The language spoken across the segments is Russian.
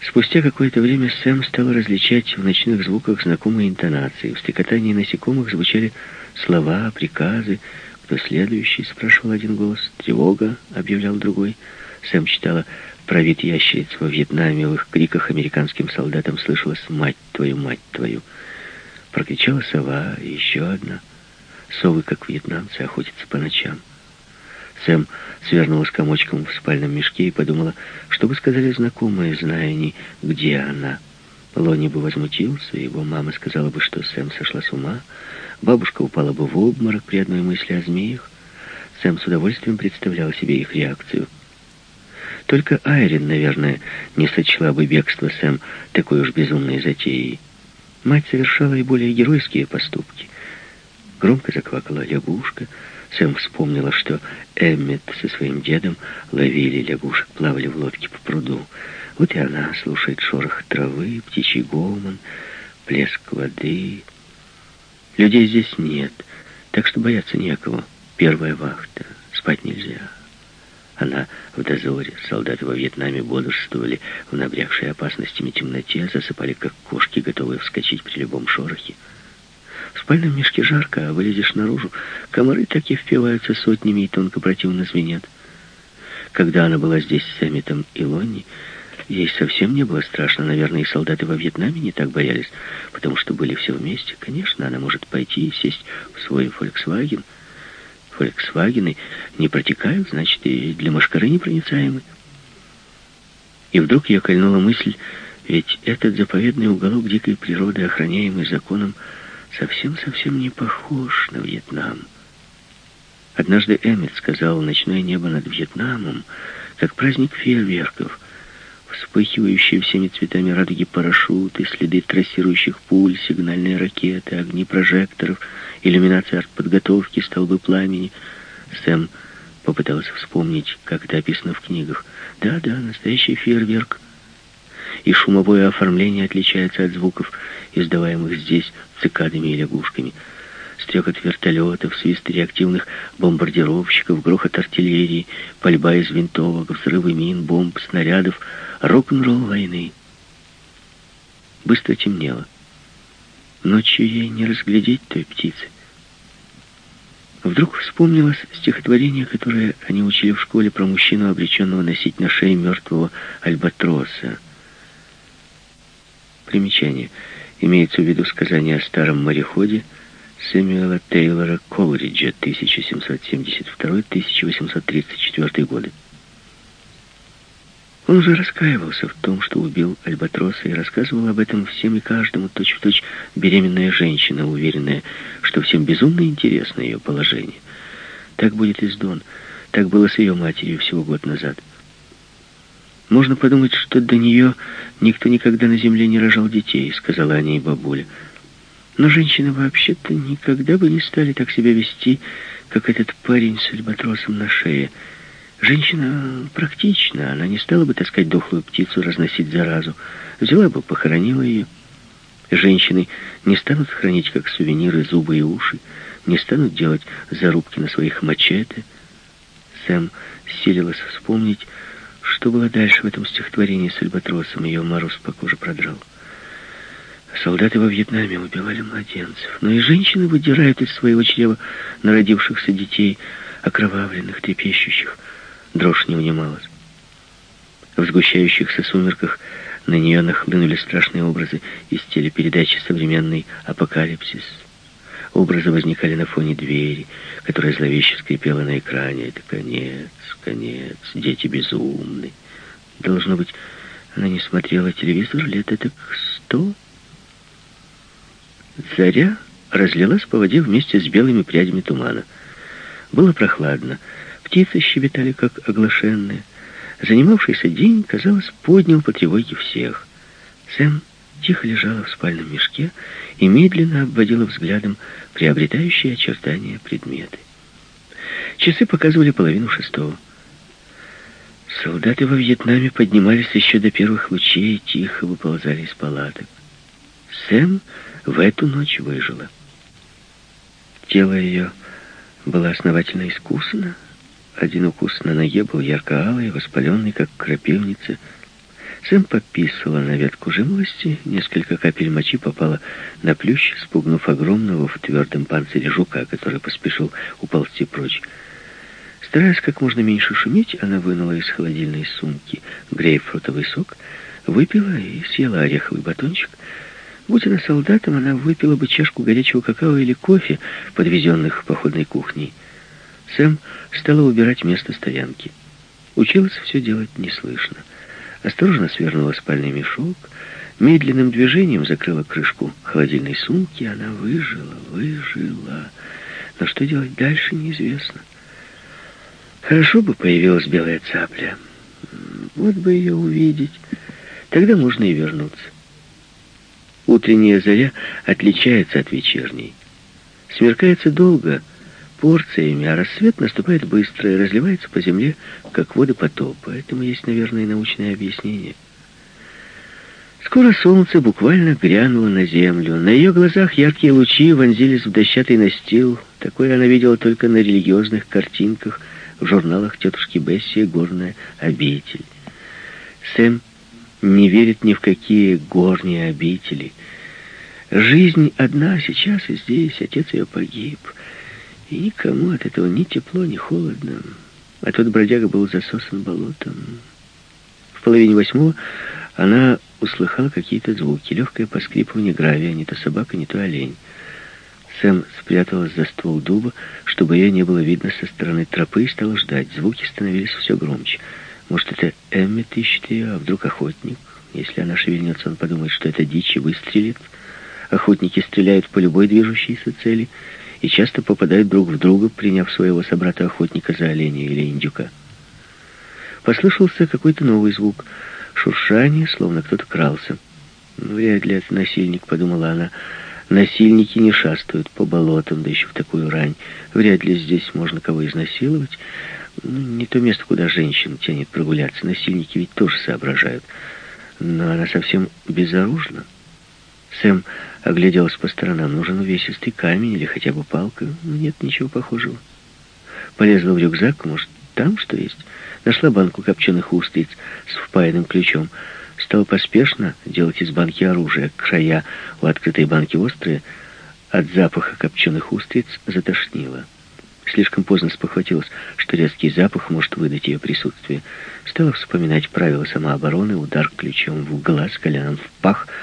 Спустя какое-то время Сэм стал различать в ночных звуках знакомые интонации. В стрекотании насекомых звучали слова, приказы. «Кто следующий?» — спрашивал один голос. «Тревога!» — объявлял другой. Сэм читала про вид ящериц во Вьетнаме. В их криках американским солдатам слышалось «Мать твою, мать твою!» Прокричала сова, еще одна. Совы, как вьетнамцы, охотятся по ночам. Сэм свернулась комочком в спальном мешке и подумала, что бы сказали знакомые, зная они, где она. Лони бы возмутился, его мама сказала бы, что Сэм сошла с ума, бабушка упала бы в обморок при одной мысли о змеях. Сэм с удовольствием представлял себе их реакцию. Только Айрин, наверное, не сочла бы бегство Сэм такой уж безумной затеей. Мать совершала и более геройские поступки. Громко заквакала лягушка, Сэм вспомнила, что Эммет со своим дедом ловили лягушек, плавали в лодке по пруду. Вот и она слушает шорох травы, птичий гомон, плеск воды. Людей здесь нет, так что бояться некого. Первая вахта, спать нельзя. Она в дозоре. Солдаты во Вьетнаме бодрствовали в набрякшей опасностями темноте, засыпали как кошки, готовые вскочить при любом шорохе. В спальном мешке жарко, а вылезешь наружу, комары так и впиваются сотнями и тонко противно звенят. Когда она была здесь с Эмметом и Лонни, ей совсем не было страшно. Наверное, и солдаты во Вьетнаме не так боялись, потому что были все вместе. Конечно, она может пойти и сесть в свой «Фольксваген». «Фольксвагены» не протекают, значит, и для машкары непроницаемы. И вдруг ее кольнула мысль, ведь этот заповедный уголок дикой природы, охраняемый законом, совсем-совсем не похож на Вьетнам. Однажды Эммет сказал, ночное небо над Вьетнамом, как праздник фейерверков, вспыхивающие всеми цветами радуги парашюты, следы трассирующих пуль, сигнальные ракеты, огни прожекторов, иллюминация артподготовки, столбы пламени. Сэм попытался вспомнить, как это описано в книгах. Да-да, настоящий фейерверк. И шумовое оформление отличается от звуков, издаваемых здесь цикадами и лягушками. Стрекот вертолетов, свист реактивных бомбардировщиков, грохот артиллерии, пальба из винтовок, взрывы мин, бомб, снарядов, рок-н-ролл войны. Быстро темнело. Ночью ей не разглядеть той птицы. Вдруг вспомнилось стихотворение, которое они учили в школе про мужчину, обреченного носить на шее мертвого альбатроса. Примечание. Имеется в виду сказание о старом мореходе Сэмюэла Тейлора Колриджа 1772-1834 годы. Он уже раскаивался в том, что убил Альбатроса, и рассказывал об этом всем и каждому, точь-в-точь -точь беременная женщина, уверенная, что всем безумно интересно ее положение. Так будет и с Дон. Так было с ее матерью всего год назад. «Можно подумать, что до нее никто никогда на земле не рожал детей», — сказала о ней бабуля. «Но женщины вообще-то никогда бы не стали так себя вести, как этот парень с альбатросом на шее. Женщина практична, она не стала бы таскать дохлую птицу, разносить заразу. Взяла бы, похоронила ее. Женщины не станут хранить как сувениры зубы и уши, не станут делать зарубки на своих мачете». Сэм силилась вспомнить, что было дальше в этом стихотворении с альбатросом? Ее мороз по коже продрал. Солдаты во Вьетнаме убивали младенцев, но и женщины выдирают из своего чрева народившихся детей, окровавленных, трепещущих. Дрожь не унималась. В сгущающихся сумерках на нее нахлынули страшные образы из телепередачи «Современный апокалипсис». Образы возникали на фоне двери, которая зловеще скрипела на экране. Это конец, конец, дети безумны. Должно быть, она не смотрела телевизор лет это сто. Заря разлилась по воде вместе с белыми прядями тумана. Было прохладно. Птицы щебетали, как оглашенные. Занимавшийся день, казалось, поднял по тревоге всех. Сэм тихо лежала в спальном мешке и медленно обводила взглядом приобретающие очертания предметы. Часы показывали половину шестого. Солдаты во Вьетнаме поднимались еще до первых лучей и тихо выползали из палаток. Сэм в эту ночь выжила. Тело ее было основательно искусано. Один укус на ноге был ярко-алый, воспаленный, как крапивница. Сэм пописала на ветку жимолости, несколько капель мочи попало на плющ, спугнув огромного в твердом панцире жука, который поспешил уползти прочь. Стараясь как можно меньше шуметь, она вынула из холодильной сумки грейпфрутовый сок, выпила и съела ореховый батончик. Будь она солдатом, она выпила бы чашку горячего какао или кофе, подвезенных походной кухней. Сэм стала убирать место стоянки. Училась все делать неслышно осторожно свернула спальный мешок, медленным движением закрыла крышку холодильной сумки. Она выжила, выжила. Но что делать дальше, неизвестно. Хорошо бы появилась белая цапля. Вот бы ее увидеть. Тогда можно и вернуться. Утренняя заря отличается от вечерней. Смеркается долго, порциями, а рассвет наступает быстро и разливается по земле, как воды потопа. Этому есть, наверное, научное объяснение. Скоро солнце буквально грянуло на землю. На ее глазах яркие лучи вонзились в дощатый настил. Такое она видела только на религиозных картинках, в журналах тетушки Бесси «Горная обитель». Сэм не верит ни в какие горние обители. Жизнь одна сейчас и здесь, отец ее погиб — и никому от этого ни тепло, ни холодно. А тот бродяга был засосан болотом. В половине восьмого она услыхала какие-то звуки. Легкое поскрипывание гравия, не то собака, не то олень. Сэм спряталась за ствол дуба, чтобы ее не было видно со стороны тропы, и стала ждать. Звуки становились все громче. Может, это Эммет ищет ее, а вдруг охотник? Если она шевельнется, он подумает, что это дичь и выстрелит. Охотники стреляют по любой движущейся цели — и часто попадают друг в друга, приняв своего собрата-охотника за оленя или индюка. Послышался какой-то новый звук. Шуршание, словно кто-то крался. «Ну, «Вряд ли это насильник», — подумала она. «Насильники не шастают по болотам, да еще в такую рань. Вряд ли здесь можно кого изнасиловать. Ну, не то место, куда женщин тянет прогуляться. Насильники ведь тоже соображают. Но она совсем безоружна». Сэм огляделась по сторонам. Нужен увесистый камень или хотя бы палка. Но нет ничего похожего. Полезла в рюкзак, может, там что есть. Нашла банку копченых устриц с впаянным ключом. Стала поспешно делать из банки оружие. Края у открытой банки острые. От запаха копченых устриц затошнило. Слишком поздно спохватилась, что резкий запах может выдать ее присутствие. Стала вспоминать правила самообороны, удар ключом в глаз, коленом в пах —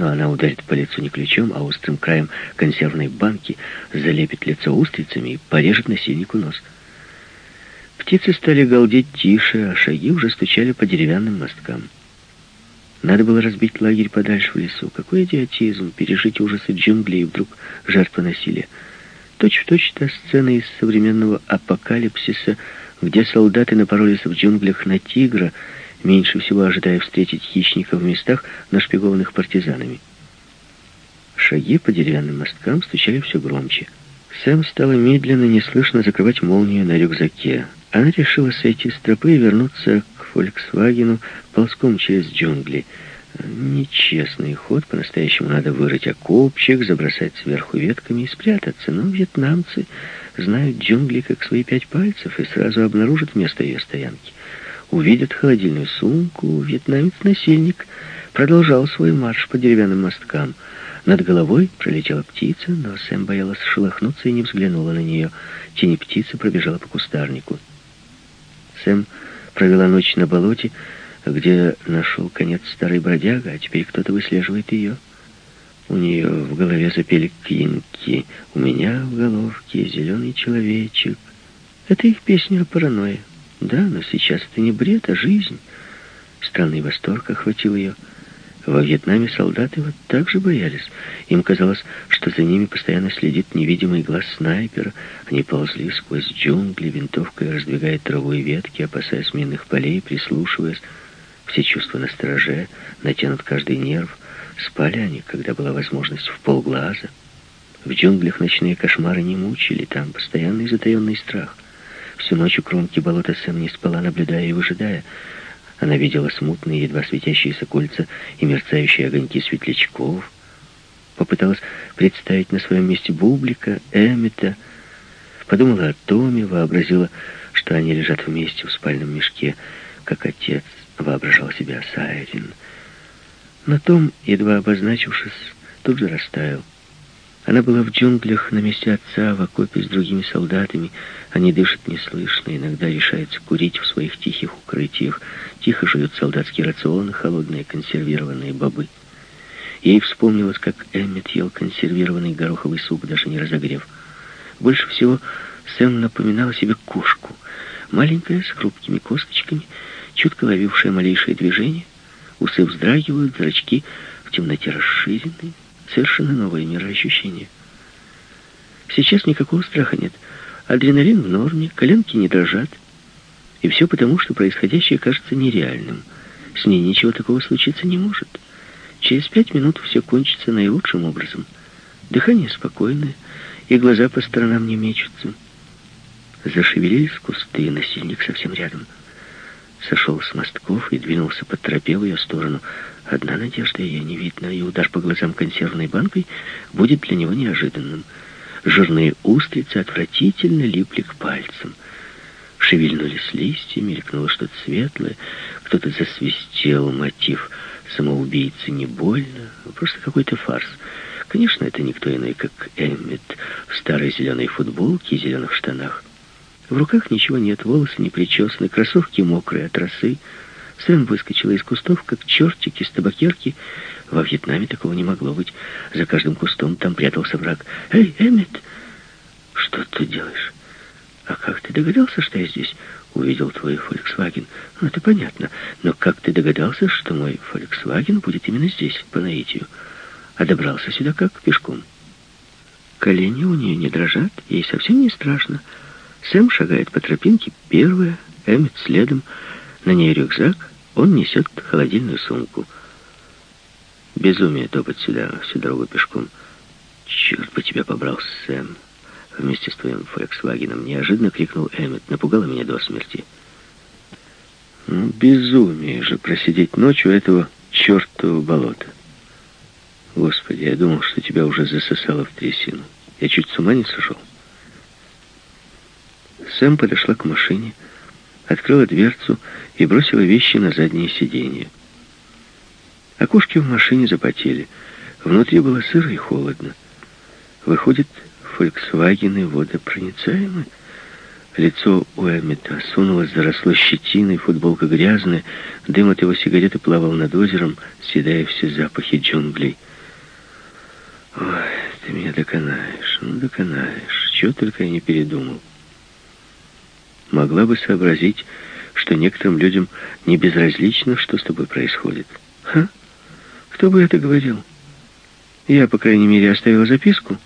но она ударит по лицу не ключом, а острым краем консервной банки, залепит лицо устрицами и порежет насильнику нос. Птицы стали галдеть тише, а шаги уже стучали по деревянным мосткам. Надо было разбить лагерь подальше в лесу. Какой идиотизм, пережить ужасы джунглей и вдруг жертва насилия. Точь-в-точь та сцена из современного апокалипсиса, где солдаты напоролись в джунглях на тигра, меньше всего ожидая встретить хищника в местах, нашпигованных партизанами. Шаги по деревянным мосткам стучали все громче. Сэм стала медленно, неслышно закрывать молнию на рюкзаке. Она решила сойти с тропы и вернуться к «Фольксвагену» ползком через джунгли. Нечестный ход, по-настоящему надо вырыть окопчик, забросать сверху ветками и спрятаться. Но вьетнамцы знают джунгли как свои пять пальцев и сразу обнаружат место ее стоянки увидят холодильную сумку, вьетнамец-насильник продолжал свой марш по деревянным мосткам. Над головой пролетела птица, но Сэм боялась шелохнуться и не взглянула на нее. Тени птицы пробежала по кустарнику. Сэм провела ночь на болоте, где нашел конец старый бродяга, а теперь кто-то выслеживает ее. У нее в голове запели квинки. «У меня в головке зеленый человечек». Это их песня о паранойе. Да, но сейчас это не бред, а жизнь. Странный восторг охватил ее. Во Вьетнаме солдаты вот так же боялись. Им казалось, что за ними постоянно следит невидимый глаз снайпера. Они ползли сквозь джунгли, винтовкой раздвигая траву и ветки, опасаясь минных полей, прислушиваясь. Все чувства на стороже, натянут каждый нерв. Спали они, когда была возможность, в полглаза. В джунглях ночные кошмары не мучили, там постоянный затаенный страх — Всю ночь у кромки болота Сэм не спала, наблюдая и выжидая. Она видела смутные, едва светящиеся кольца и мерцающие огоньки светлячков. Попыталась представить на своем месте Бублика, Эммета. Подумала о Томе, вообразила, что они лежат вместе в спальном мешке, как отец воображал себя Сайрин. Но Том, едва обозначившись, тут же растаял. Она была в джунглях на месте отца, в окопе с другими солдатами. Они дышат неслышно, иногда решаются курить в своих тихих укрытиях. Тихо жуют солдатские рационы, холодные консервированные бобы. Ей вспомнилось, как Эммет ел консервированный гороховый суп, даже не разогрев. Больше всего Сэм напоминала себе кошку. Маленькая, с хрупкими косточками, чутко ловившая малейшее движение. Усы вздрагивают, зрачки в темноте расширены. Совершенно новое мироощущение. Сейчас никакого страха нет. Адреналин в норме, коленки не дрожат. И все потому, что происходящее кажется нереальным. С ней ничего такого случиться не может. Через пять минут все кончится наилучшим образом. Дыхание спокойное, и глаза по сторонам не мечутся. Зашевелились кусты, и насильник совсем рядом. Сошел с мостков и двинулся по тропе в ее сторону. Одна надежда ее не видно, и удар по глазам консервной банкой будет для него неожиданным. Жирные устрицы отвратительно липли к пальцам. Шевельнулись листья, мелькнуло что-то светлое, кто-то засвистел мотив самоубийцы не больно, просто какой-то фарс. Конечно, это никто иной, как Эммет в старой зеленой футболке и зеленых штанах. В руках ничего нет, волосы не причесаны, кроссовки мокрые от росы. Сэм выскочила из кустов, как чертик из табакерки. Во Вьетнаме такого не могло быть. За каждым кустом там прятался враг. «Эй, Эммет!» «Что ты делаешь?» «А как ты догадался, что я здесь?» «Увидел твой Volkswagen. Ну, это понятно. Но как ты догадался, что мой Volkswagen будет именно здесь, по наитию? А добрался сюда как? Пешком?» Колени у нее не дрожат, ей совсем не страшно. Сэм шагает по тропинке, первая, Эммет следом. На ней рюкзак, он несет холодильную сумку. Безумие топать сюда, всю дорогу пешком. Черт бы тебя побрал, Сэм. Вместе с твоим Фольксвагеном неожиданно крикнул Эммет. Напугало меня до смерти. Ну, безумие же просидеть ночью этого чертового болота. Господи, я думал, что тебя уже засосало в трясину. Я чуть с ума не сошел. Сэм подошла к машине, открыла дверцу и бросила вещи на заднее сиденье. Окошки в машине запотели. Внутри было сыро и холодно. Выходит, «Фольксвагены» водопроницаемы? Лицо у Эммета осунулось, заросло щетиной, футболка грязная, дым от его сигареты плавал над озером, съедая все запахи джунглей. «Ой, ты меня доконаешь, ну доконаешь, чего только я не передумал» могла бы сообразить, что некоторым людям не безразлично, что с тобой происходит. Ха? Кто бы это говорил? Я, по крайней мере, оставила записку.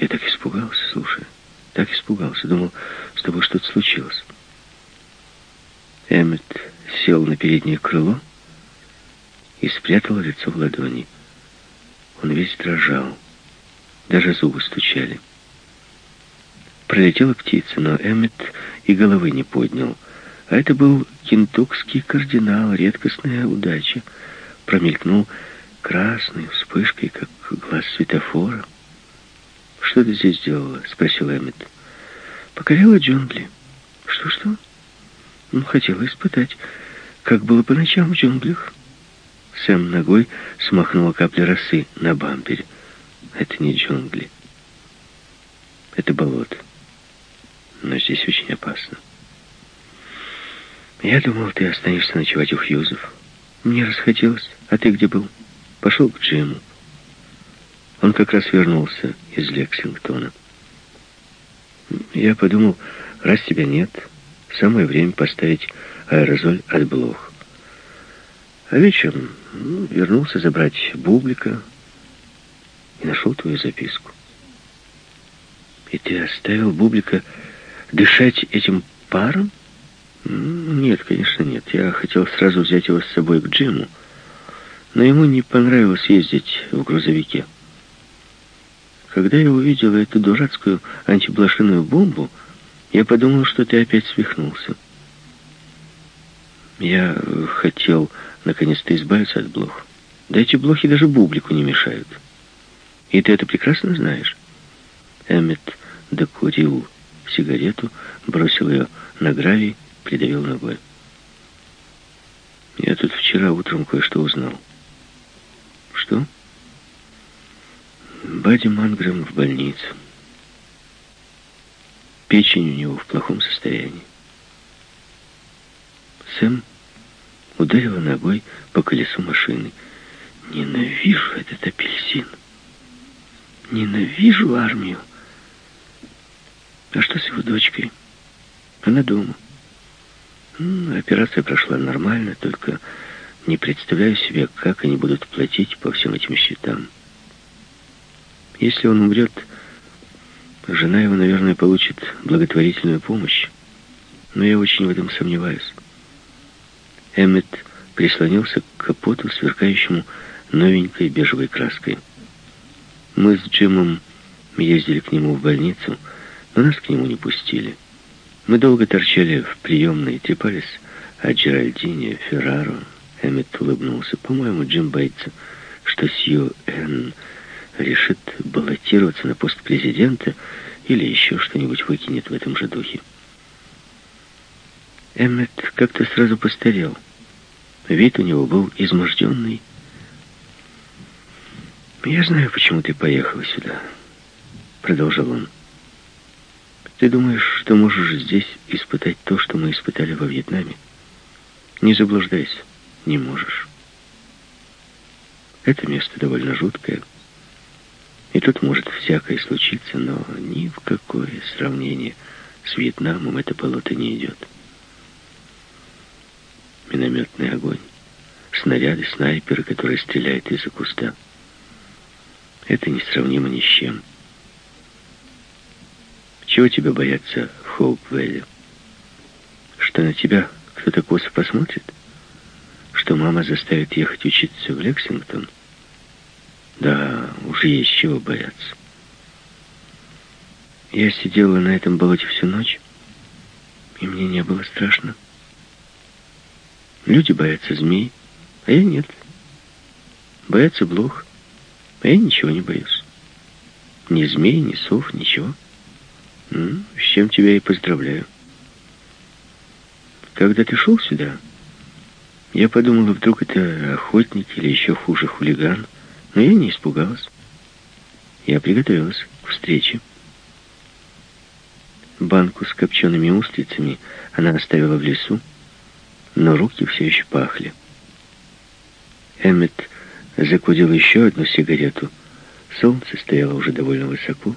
Я так испугался, слушай. Так испугался. Думал, с тобой что-то случилось. Эммет сел на переднее крыло и спрятал лицо в ладони. Он весь дрожал. Даже зубы стучали. Пролетела птица, но Эммет и головы не поднял. А это был кентукский кардинал, редкостная удача. Промелькнул красной вспышкой, как глаз светофора. «Что ты здесь делала?» — спросил Эммет. «Покорила джунгли». «Что-что?» «Ну, хотела испытать, как было по ночам в джунглях». Сэм ногой смахнула капли росы на бампере. «Это не джунгли. Это болото но здесь очень опасно. Я думал, ты останешься ночевать у Хьюзов. Мне расхотелось. А ты где был? Пошел к Джиму. Он как раз вернулся из Лексингтона. Я подумал, раз тебя нет, самое время поставить аэрозоль от блох. А вечером ну, вернулся забрать бублика и нашел твою записку. И ты оставил бублика Дышать этим паром? Нет, конечно, нет. Я хотел сразу взять его с собой к Джиму, но ему не понравилось ездить в грузовике. Когда я увидел эту дурацкую антиблошиную бомбу, я подумал, что ты опять свихнулся. Я хотел наконец-то избавиться от блох. Да эти блохи даже бублику не мешают. И ты это прекрасно знаешь. Эммет докурил сигарету, бросил ее на гравий, придавил ногой. Я тут вчера утром кое-что узнал. Что? Бадди Мангрэм в больнице. Печень у него в плохом состоянии. Сэм ударила ногой по колесу машины. Ненавижу этот апельсин. Ненавижу армию. А что с его дочкой? Она дома. Операция прошла нормально, только не представляю себе, как они будут платить по всем этим счетам. Если он умрет, жена его, наверное, получит благотворительную помощь. Но я очень в этом сомневаюсь. Эммет прислонился к капоту, сверкающему новенькой бежевой краской. Мы с Джимом ездили к нему в больницу, нас к нему не пустили. Мы долго торчали в приемной, трепались о Джеральдине, Ферраро. Эммет улыбнулся. По-моему, Джим боится, что Сью Энн решит баллотироваться на пост президента или еще что-нибудь выкинет в этом же духе. Эммет как-то сразу постарел. Вид у него был изможденный. «Я знаю, почему ты поехала сюда», — продолжал он. «Ты думаешь, что можешь здесь испытать то, что мы испытали во Вьетнаме? Не заблуждайся, не можешь. Это место довольно жуткое, и тут может всякое случиться, но ни в какое сравнение с Вьетнамом это болото не идет. Минометный огонь, снаряды, снайперы, которые стреляют из-за куста. Это несравнимо ни с чем. Чего тебе бояться в? Что на тебя кто-то косо посмотрит? Что мама заставит ехать учиться в Лексингтон? Да, уже есть чего бояться. Я сидела на этом болоте всю ночь, и мне не было страшно. Люди боятся змей, а я нет. Боятся блох, а я ничего не боюсь. Ни змей, ни сов, ничего. Ну, с чем тебя и поздравляю. Когда ты шел сюда, я подумала, вдруг это охотник или еще хуже хулиган. Но я не испугалась. Я приготовилась к встрече. Банку с копчеными устрицами она оставила в лесу, но руки все еще пахли. Эммет закурил еще одну сигарету. Солнце стояло уже довольно высоко.